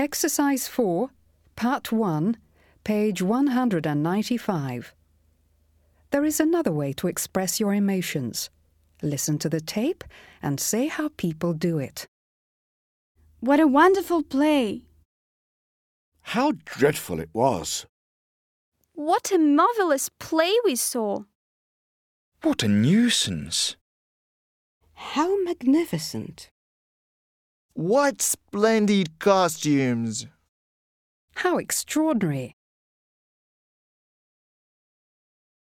Exercise 4, Part 1, page 195. There is another way to express your emotions. Listen to the tape and say how people do it. What a wonderful play! How dreadful it was! What a marvelous play we saw! What a nuisance! How magnificent! What splendid costumes! How extraordinary!